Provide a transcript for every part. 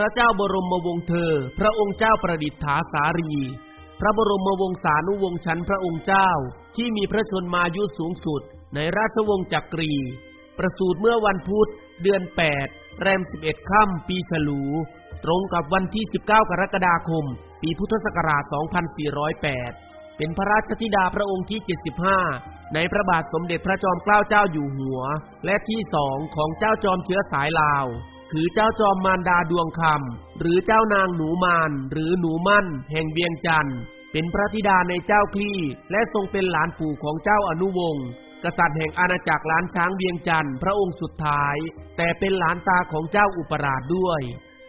ระเจ้าบรมวงศ์เธอ พระองค์เจ้าประดิษฐาสารี พระบรมวงศานุวงศ์ชั้นพระองค์เจ้า ที่มีพระชนมายุสูงสุด ในราชวงศ์จักรี ประสูติเมื่อวันพุธเดือน 8 แรม 11 ค่ำปีฉลู ตรงกับวันที่ 19 กรกฎาคม ปีพุทธศักราช 2408 เป็นพระราชธิดาพระองค์ที่ 75 ในพระบาทสมเด็จพระจอมเกล้าเจ้าอยู่หัว และที่สองของเจ้าจอมเชื้อสายลาว คือเจ้าจอมมารดาดวงคำหรือเจ้านางหนูมานหรือหนูมั่น แห่งเวียงจันทร์เป็นพระธิดาในเจ้าคลี่ และทรงเป็นหลานปู่ของเจ้าอนุวงศ์กษัตริย์แห่งอาณาจักรล้านช้างเวียงจันทร์พระองค์สุดท้าย แต่เป็นหลานตาของเจ้าอุปราชด้วย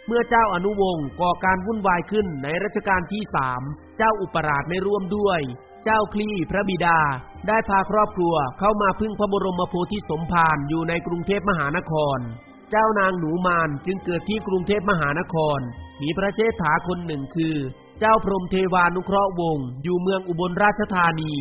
เมื่อเจ้าอนุวงศ์ก่อการวุ่นวายขึ้นในรัชกาลที่สามเจ้าอุปราชไม่ร่วมด้วย เจ้าคลี่พระบิดา ได้พาครอบครัวเข้ามาพึ่งพระบรมโพธิสมภารอยู่ในกรุงเทพมหานคร เจ้านางหนูมานจึงเกิดที่กรุงเทพมหานคร มีพระเชษฐาคนหนึ่งคือ เจ้าพรหมเทวานุเคราะห์วงศ์อยู่เมืองอุบลราชธานี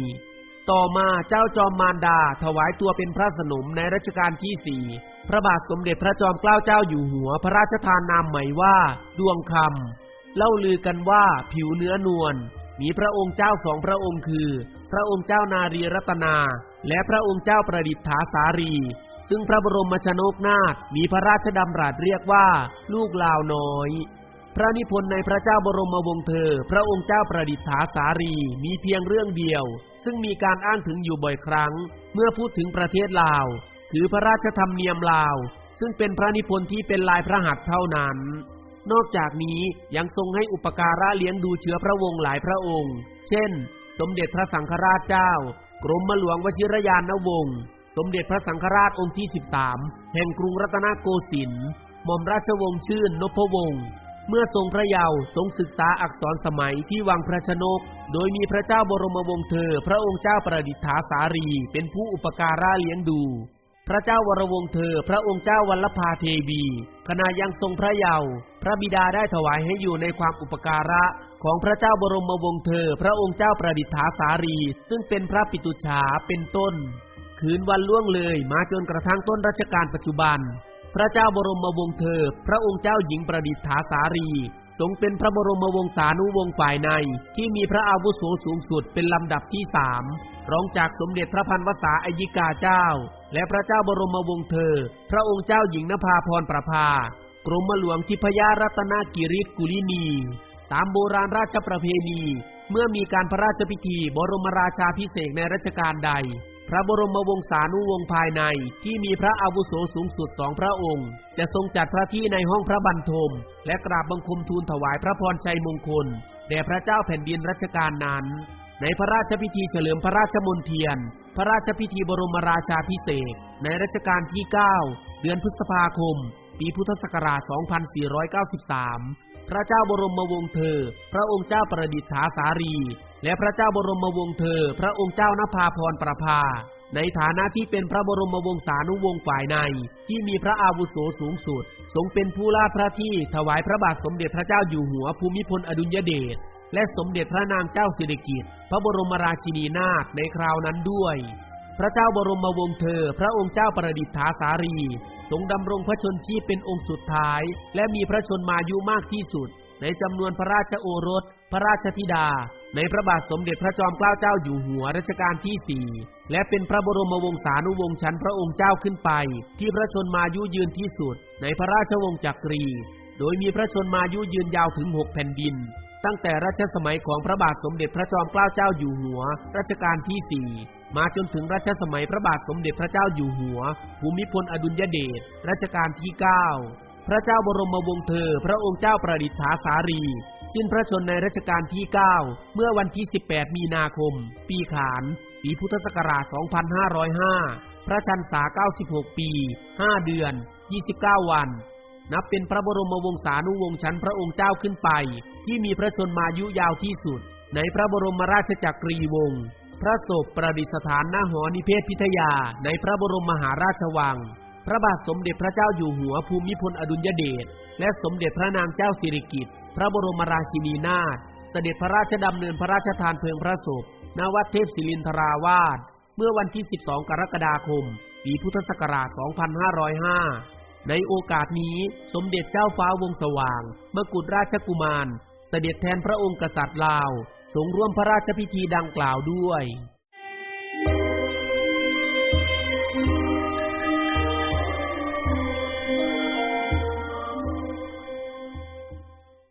ต่อมาเจ้าจอมมารดาถวายตัวเป็นพระสนมในรัชกาลที่สี่พระบาทสมเด็จพระจอมเกล้าเจ้าอยู่หัวพระราชทานนามใหม่ว่า ดวงคำเล่าลือกันว่าผิวเนื้อนวลมีพระองค์เจ้าสองพระองค์คือ พระองค์เจ้านารีรัตนา และพระองค์เจ้าประดิษฐาสารี ซึ่งพระบรมชนกนาถมีพระราชดำรัสเรียกว่า ลูกลาวน้อย พระนิพนธ์ในพระเจ้าบรมวงศ์เธอ พระองค์เจ้าประดิษฐาสารีมีเพียงเรื่องเดียว ซึ่งมีการอ้างถึงอยู่บ่อยครั้ง เมื่อพูดถึงประเทศลาว คือพระราชธรรมเนียมลาว ซึ่งเป็นพระนิพนธ์ที่เป็นลายพระหัตถ์เท่านั้น นอกจากนี้ยังทรงให้อุปการะเลี้ยงดูเชื้อพระวงศ์หลายพระองค์ เช่น สมเด็จพระสังฆราชเจ้า กรมหลวงวชิรยานวงศ์ สมเด็จพระสังฆราชองค์ที่ 13 แห่งกรุงรัตนโกสินทร์หม่อมราชวงศ์ชื่นนพวงศ์เมื่อทรงพระเยาว์ทรงศึกษาอักษรสมัยที่วังพระชนก โดยมีพระเจ้าบรมวงศ์เธอ พระองค์เจ้าประดิษฐาสารี เป็นผู้อุปการะเลี้ยงดู พระเจ้าวรวงศ์เธอ พระองค์เจ้าวัลภาเทวีขณะยังทรงพระเยาว์พระบิดาได้ถวายให้อยู่ในความอุปการะของพระเจ้าบรมวงศ์เธอ พระองค์เจ้าประดิษฐาสารี ซึ่งเป็นพระปิตุฉาเป็นต้น คืนวันล่วงเลยมาจนกระทั่งต้นรัชกาลปัจจุบัน พระเจ้าบรมวงศ์เธอ พระองค์เจ้าหญิงประดิษฐาสารีทรงเป็นพระบรมวงศานุวงศ์ฝ่ายใน ที่มีพระอาวุโสสูงสุดเป็นลำดับที่สามรองจากสมเด็จพระพันวษาอายิกาเจ้า และพระเจ้าบรมวงศ์เธอ พระองค์เจ้าหญิงนภาพรประภากรมหลวงทิพยารัตนากิริกุลินี ตามโบราณราชประเพณี เมื่อมีการพระราชพิธีบรมราชาพิเศษในรัชกาลใด พระบรมวงศานุวงศ์ภายในที่มีพระอาวุโสสูงสุดสองพระองค์ จะทรงจัดพระที่ในห้องพระบรรทม และกราบบังคมทูลถวายพระพรชัยมงคลแด่พระเจ้าแผ่นดินรัชกาลนั้น ในพระราชพิธีเฉลิมพระราชมนเทียน พระราชพิธีบรมราชาพิเศษ ในรัชกาลที่ 9 เดือนพฤษภาคม ปีพุทธศักราช 2493 พระเจ้าบรมวงศ์เธอ พระองค์เจ้าประดิษฐาสารี และพระเจ้าบรมวงศ์เธอ พระองค์เจ้านภาพรประภา ในฐานะที่เป็นพระบรมวงศานุวงศ์ฝ่ายใน ที่มีพระอาวุโสสูงสุด ทรงเป็นผู้ลาพระที่ถวายพระบาทสมเด็จพระเจ้าอยู่หัวภูมิพลอดุลยเดชและสมเด็จพระนางเจ้าสิริกิติ์พระบรมราชินีนาถในคราวนั้นด้วย พระเจ้าบรมวงศ์เธอ พระองค์เจ้าประดิษฐาสารี ทรงดำรงพระชนชีพเป็นองค์สุดท้าย และมีพระชนมายุมากที่สุด ในจำนวนพระราชโอรส พระราชธิดา ในพระบาทสมเด็จพระจอมเกล้าเจ้าอยู่หัวรัชกาลที่สี่และเป็นพระบรมวงศานุวงศ์ชั้นพระองค์เจ้าขึ้นไป ที่พระชนมายุยืนที่สุด ในพระราชวงศ์จักรี โดยมีพระชนมายุยืนยาวถึงหกแผ่นดินตั้งแต่รัชสมัยของพระบาทสมเด็จพระจอมเกล้าเจ้าอยู่หัว รัชกาลที่สี่ มาจนถึงรัชสมัยพระบาทสมเด็จพระเจ้าอยู่หัว ภูมิพลอดุลยเดชรัชกาลที่ 9 พระเจ้าบรมวงศ์เธอ พระองค์เจ้าประดิษฐาสารี สิ้นพระชนในรัชกาลที่ 9 เมื่อวันที่ 18 มีนาคม ปีขาน ปีพุทธศักราช 2505 พระชันษา 96 ปี 5 เดือน 29 วัน นับเป็นพระบรมวงศานุวงศ์ชั้นพระองค์เจ้าขึ้นไป ที่มีพระชนมายุยาวที่สุด ในพระบรมราชจักรีวงศ์ พระศพประดิษฐานหน้าหอนิเพศพิทยาในพระบรมมหาราชวัง พระบาทสมเด็จพระเจ้าอยู่หัวภูมิพลอดุลยเดชและสมเด็จพระนางเจ้าสิริกิติ์พระบรมราชินีนาถเสด็จพระราชดำเนินพระราชทานเพลิงพระศพณวัดเทพศิรินทราวาสเมื่อวันที่ 12 กรกฎาคม ปีพุทธศักราช 2505 ในโอกาสนี้สมเด็จเจ้าฟ้าวงสว่าง มกุฎราชกุมาร เสด็จแทนพระองค์กษัตริย์ลาว ทรงร่วมพระราชพิธีดังกล่าวด้วย